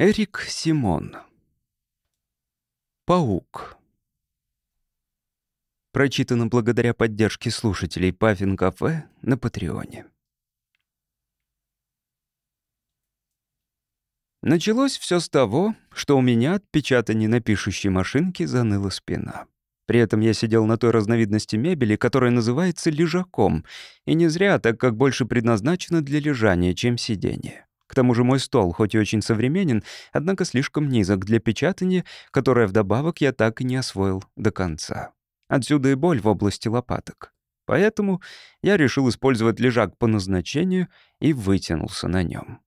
Эрик Симон. Паук. Прочитано благодаря поддержке слушателей Паффин Кафе на Патреоне. Началось все с того, что у меня от печатания на пишущей машинке заныла спина. При этом я сидел на той разновидности мебели, которая называется лежаком, и не зря, так как больше предназначена для лежания, чем сидения. К тому же мой стол, хоть и очень современен, однако слишком низок для печатания, которое вдобавок я так и не освоил до конца. Отсюда и боль в области лопаток. Поэтому я решил использовать лежак по назначению и вытянулся на нем.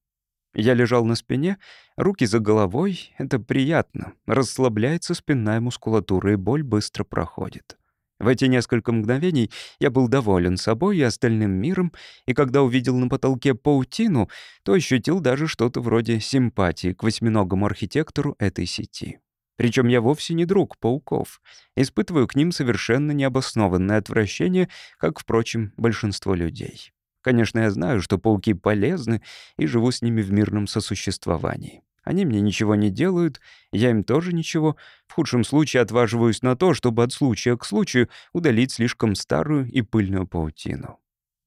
Я лежал на спине, руки за головой. Это приятно. Расслабляется спинная мускулатура, и боль быстро проходит. В эти несколько мгновений я был доволен собой и остальным миром, и когда увидел на потолке паутину, то ощутил даже что-то вроде симпатии к восьминогому архитектору этой сети. Причем я вовсе не друг пауков. Испытываю к ним совершенно необоснованное отвращение, как, впрочем, большинство людей. Конечно, я знаю, что пауки полезны, и живу с ними в мирном сосуществовании. Они мне ничего не делают, я им тоже ничего. В худшем случае отваживаюсь на то, чтобы от случая к случаю удалить слишком старую и пыльную паутину.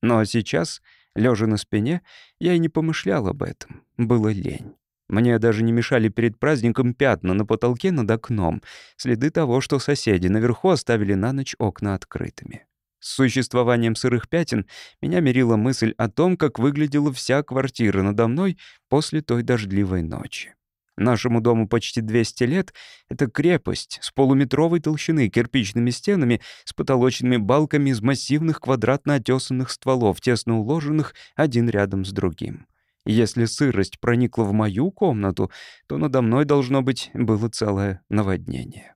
Но сейчас, лежа на спине, я и не помышлял об этом. Было лень. Мне даже не мешали перед праздником пятна на потолке над окном, следы того, что соседи наверху оставили на ночь окна открытыми. С существованием сырых пятен меня мерила мысль о том, как выглядела вся квартира надо мной после той дождливой ночи. Нашему дому почти 200 лет — это крепость с полуметровой толщины, кирпичными стенами, с потолочными балками из массивных квадратно отесанных стволов, тесно уложенных один рядом с другим. Если сырость проникла в мою комнату, то надо мной, должно быть, было целое наводнение.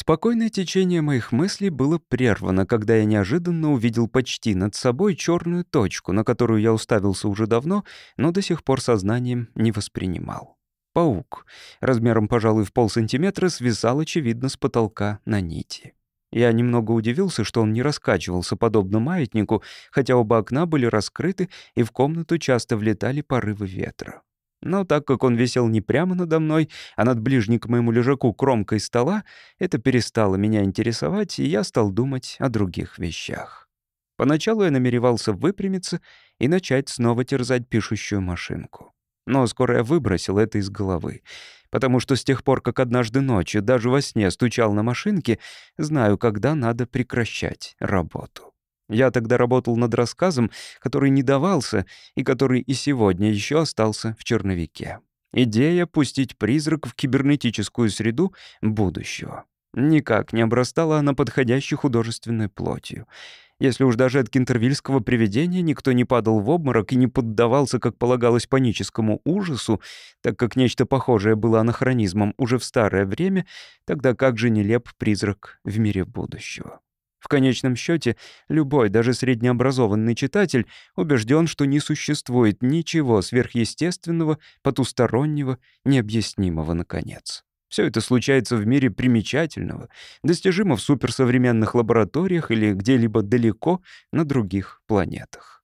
Спокойное течение моих мыслей было прервано, когда я неожиданно увидел почти над собой черную точку, на которую я уставился уже давно, но до сих пор сознанием не воспринимал. Паук, размером, пожалуй, в полсантиметра, свисал, очевидно, с потолка на нити. Я немного удивился, что он не раскачивался подобно маятнику, хотя оба окна были раскрыты, и в комнату часто влетали порывы ветра. Но так как он висел не прямо надо мной, а над ближней к моему лежаку кромкой стола, это перестало меня интересовать, и я стал думать о других вещах. Поначалу я намеревался выпрямиться и начать снова терзать пишущую машинку. Но скоро я выбросил это из головы, потому что с тех пор, как однажды ночью даже во сне стучал на машинке, знаю, когда надо прекращать работу. Я тогда работал над рассказом, который не давался и который и сегодня еще остался в черновике. Идея пустить призрак в кибернетическую среду будущего. Никак не обрастала она подходящей художественной плотью. Если уж даже от кентервильского привидения никто не падал в обморок и не поддавался, как полагалось, паническому ужасу, так как нечто похожее было анахронизмом уже в старое время, тогда как же нелеп призрак в мире будущего? В конечном счете, любой, даже среднеобразованный читатель убежден, что не существует ничего сверхъестественного, потустороннего, необъяснимого, наконец. Все это случается в мире примечательного, достижимо в суперсовременных лабораториях или где-либо далеко на других планетах.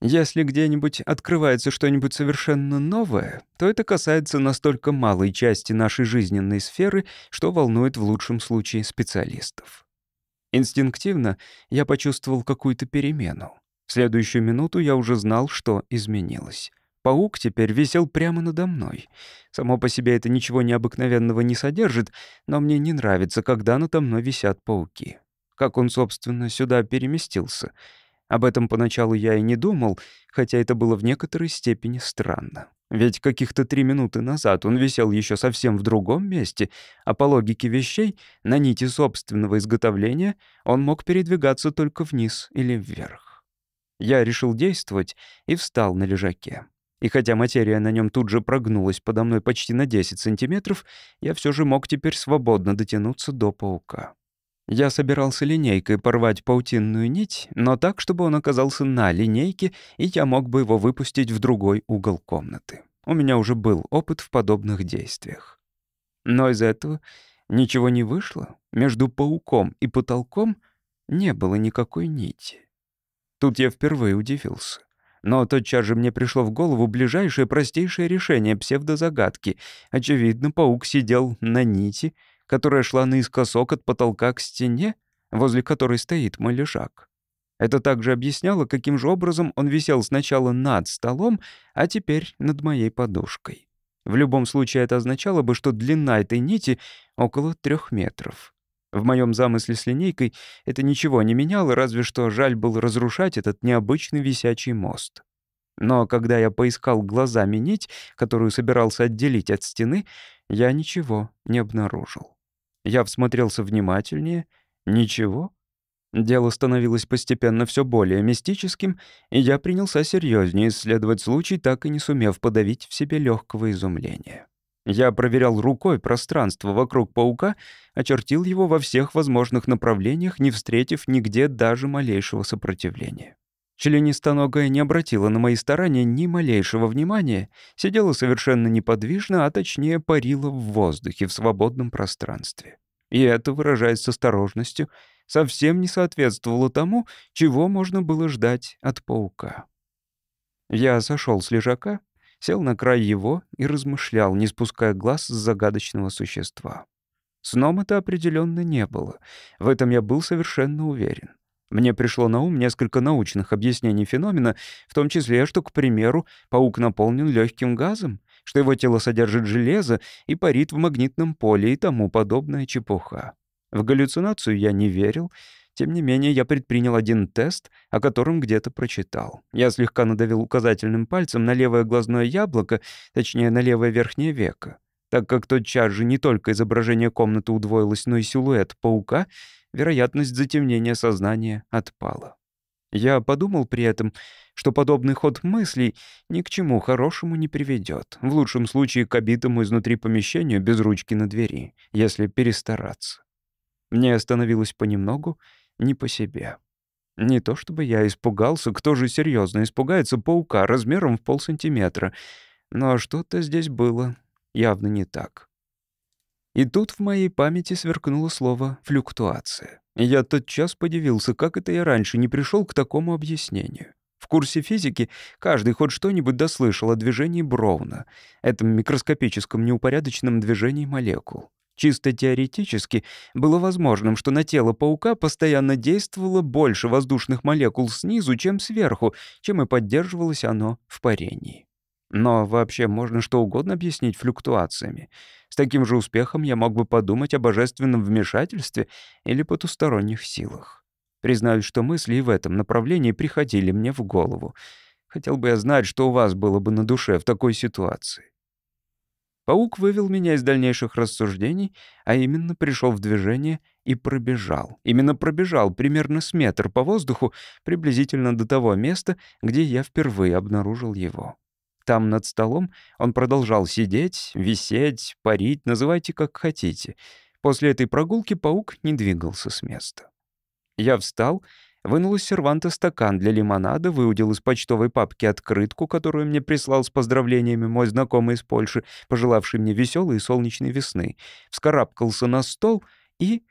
Если где-нибудь открывается что-нибудь совершенно новое, то это касается настолько малой части нашей жизненной сферы, что волнует в лучшем случае специалистов. Инстинктивно я почувствовал какую-то перемену. В следующую минуту я уже знал, что изменилось. Паук теперь висел прямо надо мной. Само по себе это ничего необыкновенного не содержит, но мне не нравится, когда надо мной висят пауки. Как он, собственно, сюда переместился? Об этом поначалу я и не думал, хотя это было в некоторой степени странно. Ведь каких-то три минуты назад он висел еще совсем в другом месте, а по логике вещей, на нити собственного изготовления, он мог передвигаться только вниз или вверх. Я решил действовать и встал на лежаке. И хотя материя на нем тут же прогнулась подо мной почти на 10 сантиметров, я все же мог теперь свободно дотянуться до паука. Я собирался линейкой порвать паутинную нить, но так, чтобы он оказался на линейке, и я мог бы его выпустить в другой угол комнаты. У меня уже был опыт в подобных действиях. Но из этого ничего не вышло. Между пауком и потолком не было никакой нити. Тут я впервые удивился. Но тотчас же мне пришло в голову ближайшее простейшее решение псевдозагадки. Очевидно, паук сидел на нити, которая шла наискосок от потолка к стене, возле которой стоит мой лежак. Это также объясняло, каким же образом он висел сначала над столом, а теперь над моей подушкой. В любом случае это означало бы, что длина этой нити около трех метров. В моем замысле с линейкой это ничего не меняло, разве что жаль было разрушать этот необычный висячий мост. Но когда я поискал глазами нить, которую собирался отделить от стены, я ничего не обнаружил. Я всмотрелся внимательнее. Ничего. Дело становилось постепенно все более мистическим, и я принялся серьезнее исследовать случай, так и не сумев подавить в себе легкого изумления. Я проверял рукой пространство вокруг паука, очертил его во всех возможных направлениях, не встретив нигде даже малейшего сопротивления. Членистоногая не обратила на мои старания ни малейшего внимания, сидела совершенно неподвижно, а точнее парила в воздухе в свободном пространстве. И это, выражаясь с осторожностью, совсем не соответствовало тому, чего можно было ждать от паука. Я сошел с лежака сел на край его и размышлял, не спуская глаз с загадочного существа. Сном это определенно не было. В этом я был совершенно уверен. Мне пришло на ум несколько научных объяснений феномена, в том числе, что, к примеру, паук наполнен легким газом, что его тело содержит железо и парит в магнитном поле и тому подобная чепуха. В галлюцинацию я не верил, тем не менее, я предпринял один тест, о котором где-то прочитал. Я слегка надавил указательным пальцем на левое глазное яблоко, точнее, на левое верхнее веко. Так как тотчас же не только изображение комнаты удвоилось, но и силуэт паука, вероятность затемнения сознания отпала. Я подумал при этом, что подобный ход мыслей ни к чему хорошему не приведет, в лучшем случае к обитому изнутри помещению без ручки на двери, если перестараться. Мне становилось понемногу не по себе. Не то чтобы я испугался, кто же серьезно испугается паука размером в полсантиметра, но что-то здесь было явно не так. И тут в моей памяти сверкнуло слово «флюктуация». Я тотчас подивился, как это я раньше не пришел к такому объяснению. В курсе физики каждый хоть что-нибудь дослышал о движении Броуна, этом микроскопическом неупорядоченном движении молекул. Чисто теоретически было возможным, что на тело паука постоянно действовало больше воздушных молекул снизу, чем сверху, чем и поддерживалось оно в парении. Но вообще можно что угодно объяснить флюктуациями. С таким же успехом я мог бы подумать о божественном вмешательстве или потусторонних силах. Признаюсь, что мысли и в этом направлении приходили мне в голову. Хотел бы я знать, что у вас было бы на душе в такой ситуации. Паук вывел меня из дальнейших рассуждений, а именно пришел в движение и пробежал. Именно пробежал примерно с метр по воздуху, приблизительно до того места, где я впервые обнаружил его. Там, над столом, он продолжал сидеть, висеть, парить, называйте как хотите. После этой прогулки паук не двигался с места. Я встал Вынул из серванта стакан для лимонада, выудил из почтовой папки открытку, которую мне прислал с поздравлениями мой знакомый из Польши, пожелавший мне веселой и солнечной весны, вскарабкался на стол и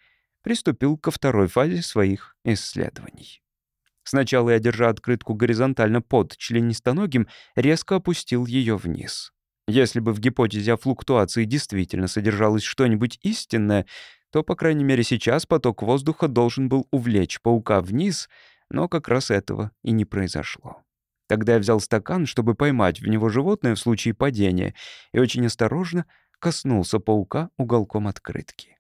приступил ко второй фазе своих исследований. Сначала я, держа открытку горизонтально под членистоногим, резко опустил ее вниз. Если бы в гипотезе о флуктуации действительно содержалось что-нибудь истинное, то, по крайней мере, сейчас поток воздуха должен был увлечь паука вниз, но как раз этого и не произошло. Тогда я взял стакан, чтобы поймать в него животное в случае падения, и очень осторожно коснулся паука уголком открытки.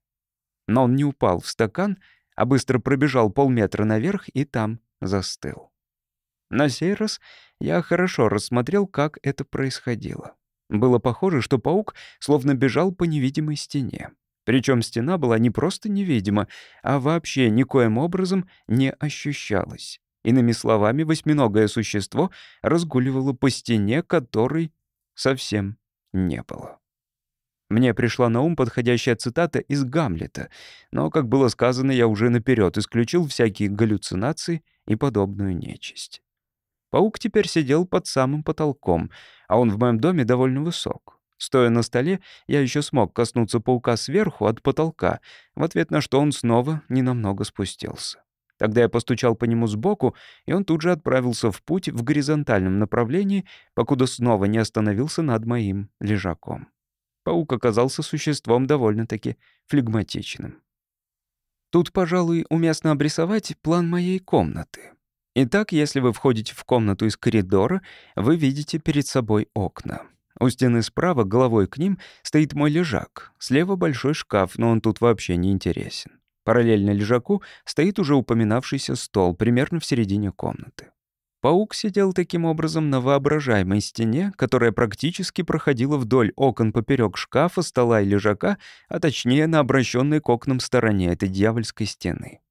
Но он не упал в стакан, а быстро пробежал полметра наверх и там застыл. На сей раз я хорошо рассмотрел, как это происходило. Было похоже, что паук словно бежал по невидимой стене. Причем стена была не просто невидима, а вообще никоим образом не ощущалась. Иными словами, восьминогое существо разгуливало по стене, которой совсем не было. Мне пришла на ум подходящая цитата из Гамлета, но, как было сказано, я уже наперед исключил всякие галлюцинации и подобную нечисть. Паук теперь сидел под самым потолком, а он в моем доме довольно высок. Стоя на столе, я еще смог коснуться паука сверху от потолка, в ответ на что он снова ненамного спустился. Тогда я постучал по нему сбоку, и он тут же отправился в путь в горизонтальном направлении, покуда снова не остановился над моим лежаком. Паук оказался существом довольно-таки флегматичным. Тут, пожалуй, уместно обрисовать план моей комнаты. Итак, если вы входите в комнату из коридора, вы видите перед собой окна. У стены справа, головой к ним, стоит мой лежак. Слева большой шкаф, но он тут вообще не интересен. Параллельно лежаку стоит уже упоминавшийся стол, примерно в середине комнаты. Паук сидел таким образом на воображаемой стене, которая практически проходила вдоль окон поперек шкафа, стола и лежака, а точнее на обращенной к окнам стороне этой дьявольской стены.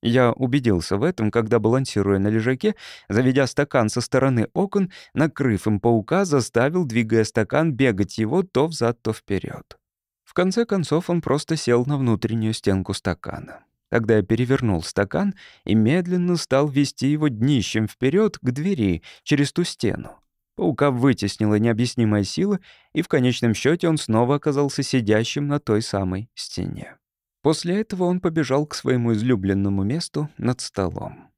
Я убедился в этом, когда, балансируя на лежаке, заведя стакан со стороны окон, накрыв им паука, заставил, двигая стакан, бегать его то взад, то вперед конце концов он просто сел на внутреннюю стенку стакана. Тогда я перевернул стакан и медленно стал вести его днищем вперед к двери через ту стену. Паука вытеснила необъяснимая сила, и в конечном счете он снова оказался сидящим на той самой стене. После этого он побежал к своему излюбленному месту над столом.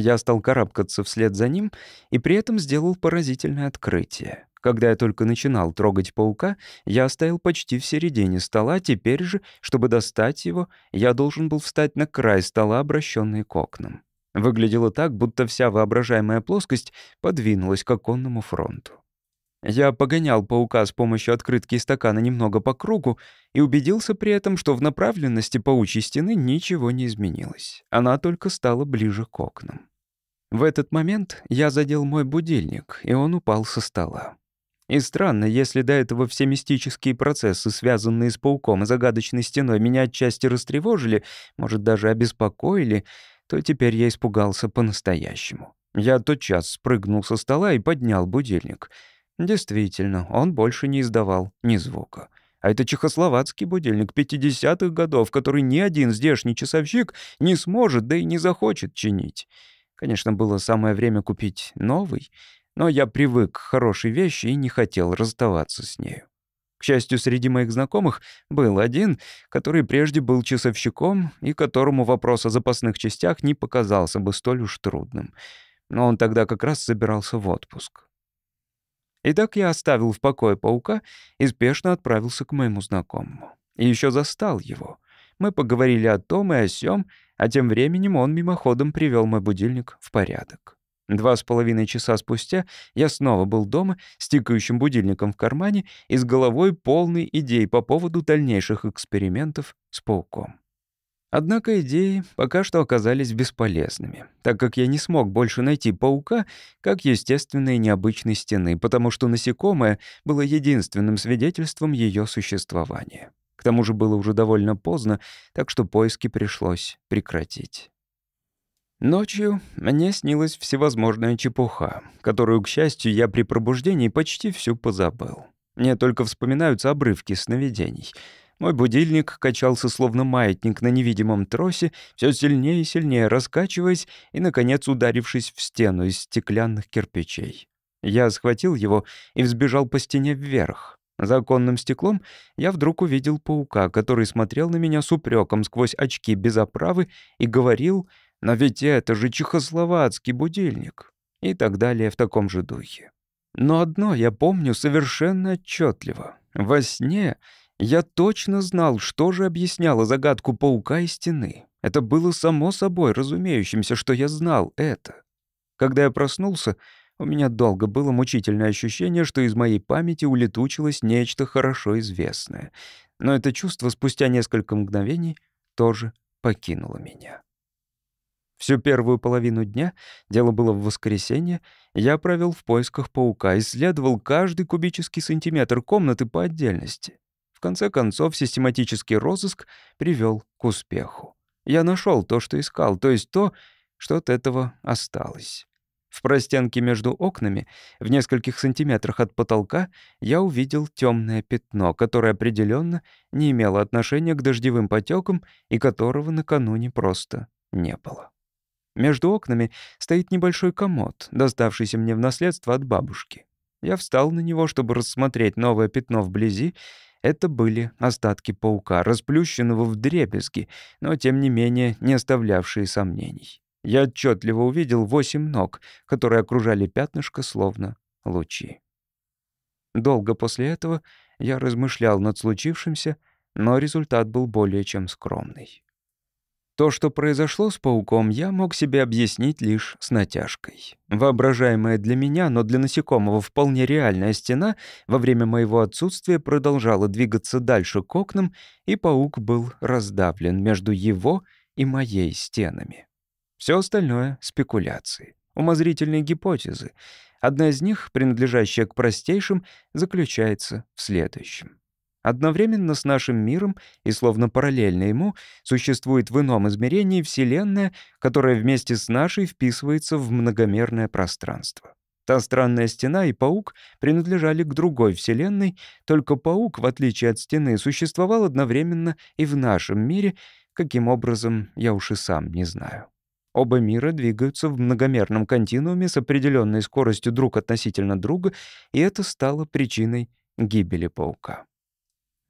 Я стал карабкаться вслед за ним и при этом сделал поразительное открытие. Когда я только начинал трогать паука, я стоял почти в середине стола, теперь же, чтобы достать его, я должен был встать на край стола, обращенный к окнам. Выглядело так, будто вся воображаемая плоскость подвинулась к оконному фронту. Я погонял паука с помощью открытки стакана немного по кругу и убедился при этом, что в направленности паучьей стены ничего не изменилось. Она только стала ближе к окнам. В этот момент я задел мой будильник, и он упал со стола. И странно, если до этого все мистические процессы, связанные с пауком и загадочной стеной, меня отчасти растревожили, может, даже обеспокоили, то теперь я испугался по-настоящему. Я тотчас спрыгнул со стола и поднял будильник. Действительно, он больше не издавал ни звука. А это чехословацкий будильник 50-х годов, который ни один здешний часовщик не сможет, да и не захочет чинить. Конечно, было самое время купить новый — но я привык к хорошей вещи и не хотел расставаться с нею. К счастью, среди моих знакомых был один, который прежде был часовщиком и которому вопрос о запасных частях не показался бы столь уж трудным. Но он тогда как раз собирался в отпуск. Итак, я оставил в покое паука и спешно отправился к моему знакомому. И еще застал его. Мы поговорили о том и о сём, а тем временем он мимоходом привел мой будильник в порядок. Два с половиной часа спустя я снова был дома с тикающим будильником в кармане и с головой полной идей по поводу дальнейших экспериментов с пауком. Однако идеи пока что оказались бесполезными, так как я не смог больше найти паука как естественной необычной стены, потому что насекомое было единственным свидетельством ее существования. К тому же было уже довольно поздно, так что поиски пришлось прекратить. Ночью мне снилась всевозможная чепуха, которую, к счастью, я при пробуждении почти всю позабыл. Мне только вспоминаются обрывки сновидений. Мой будильник качался словно маятник на невидимом тросе, все сильнее и сильнее раскачиваясь и, наконец, ударившись в стену из стеклянных кирпичей. Я схватил его и взбежал по стене вверх. За оконным стеклом я вдруг увидел паука, который смотрел на меня с упреком сквозь очки без оправы и говорил — но ведь это же чехословацкий будильник. И так далее в таком же духе. Но одно я помню совершенно отчетливо. Во сне я точно знал, что же объясняло загадку паука и стены. Это было само собой разумеющимся, что я знал это. Когда я проснулся, у меня долго было мучительное ощущение, что из моей памяти улетучилось нечто хорошо известное. Но это чувство спустя несколько мгновений тоже покинуло меня. Всю первую половину дня, дело было в воскресенье, я провел в поисках паука, исследовал каждый кубический сантиметр комнаты по отдельности. В конце концов, систематический розыск привел к успеху. Я нашел то, что искал, то есть то, что от этого осталось. В простенке между окнами, в нескольких сантиметрах от потолка, я увидел темное пятно, которое определенно не имело отношения к дождевым потекам и которого накануне просто не было. Между окнами стоит небольшой комод, доставшийся мне в наследство от бабушки. Я встал на него, чтобы рассмотреть новое пятно вблизи. Это были остатки паука, расплющенного в дребезги, но тем не менее не оставлявшие сомнений. Я отчетливо увидел восемь ног, которые окружали пятнышко, словно лучи. Долго после этого я размышлял над случившимся, но результат был более чем скромный. То, что произошло с пауком, я мог себе объяснить лишь с натяжкой. Воображаемая для меня, но для насекомого вполне реальная стена во время моего отсутствия продолжала двигаться дальше к окнам, и паук был раздавлен между его и моей стенами. Все остальное — спекуляции, умозрительные гипотезы. Одна из них, принадлежащая к простейшим, заключается в следующем. Одновременно с нашим миром и словно параллельно ему существует в ином измерении Вселенная, которая вместе с нашей вписывается в многомерное пространство. Та странная стена и паук принадлежали к другой Вселенной, только паук, в отличие от стены, существовал одновременно и в нашем мире, каким образом, я уж и сам не знаю. Оба мира двигаются в многомерном континууме с определенной скоростью друг относительно друга, и это стало причиной гибели паука.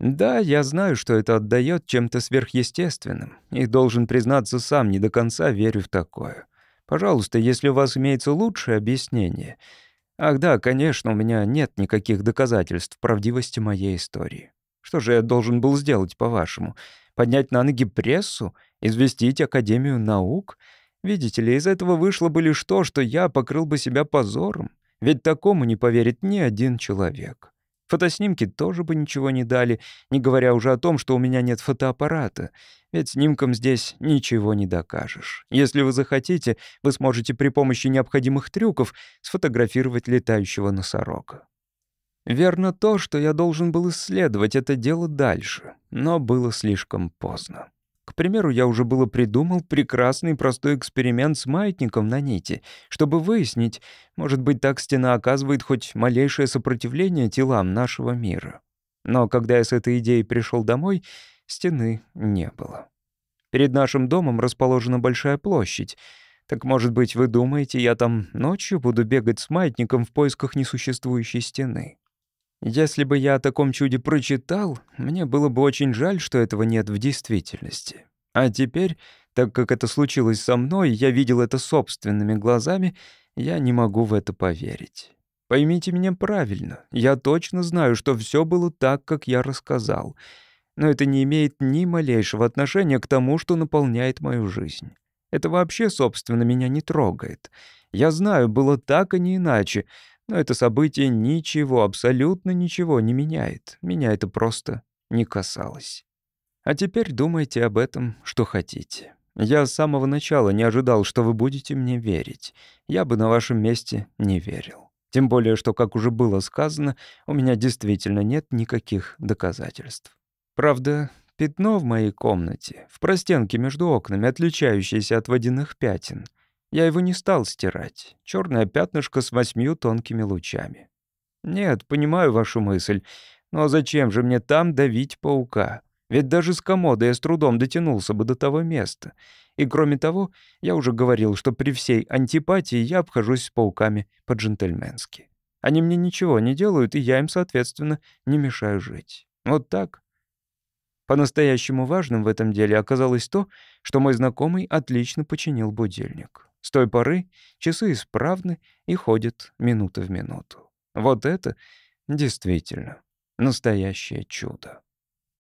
Да, я знаю, что это отдает чем-то сверхъестественным, и должен признаться, сам не до конца верю в такое. Пожалуйста, если у вас имеется лучшее объяснение. Ах да, конечно, у меня нет никаких доказательств правдивости моей истории. Что же я должен был сделать, по-вашему? Поднять на ноги прессу? Известить Академию наук? Видите ли, из этого вышло бы лишь то, что я покрыл бы себя позором. Ведь такому не поверит ни один человек. Фотоснимки тоже бы ничего не дали, не говоря уже о том, что у меня нет фотоаппарата. Ведь снимкам здесь ничего не докажешь. Если вы захотите, вы сможете при помощи необходимых трюков сфотографировать летающего носорога. Верно то, что я должен был исследовать это дело дальше, но было слишком поздно. Примеру, я уже было придумал прекрасный простой эксперимент с маятником на нити, чтобы выяснить, может быть, так стена оказывает хоть малейшее сопротивление телам нашего мира. Но когда я с этой идеей пришел домой, стены не было. Перед нашим домом расположена большая площадь. Так, может быть, вы думаете, я там ночью буду бегать с маятником в поисках несуществующей стены? Если бы я о таком чуде прочитал, мне было бы очень жаль, что этого нет в действительности. А теперь, так как это случилось со мной, я видел это собственными глазами, я не могу в это поверить. Поймите меня правильно, я точно знаю, что все было так, как я рассказал, но это не имеет ни малейшего отношения к тому, что наполняет мою жизнь. Это вообще, собственно, меня не трогает. Я знаю, было так, а не иначе, но это событие ничего, абсолютно ничего не меняет. Меня это просто не касалось. А теперь думайте об этом, что хотите. Я с самого начала не ожидал, что вы будете мне верить. Я бы на вашем месте не верил. Тем более, что, как уже было сказано, у меня действительно нет никаких доказательств. Правда, пятно в моей комнате, в простенке между окнами, отличающееся от водяных пятен — я его не стал стирать. Черное пятнышко с восьмью тонкими лучами. Нет, понимаю вашу мысль. Но зачем же мне там давить паука? Ведь даже с комода я с трудом дотянулся бы до того места. И кроме того, я уже говорил, что при всей антипатии я обхожусь с пауками по-джентльменски. Они мне ничего не делают, и я им, соответственно, не мешаю жить. Вот так. По-настоящему важным в этом деле оказалось то, что мой знакомый отлично починил будильник. С той поры часы исправны и ходят минута в минуту. Вот это действительно настоящее чудо.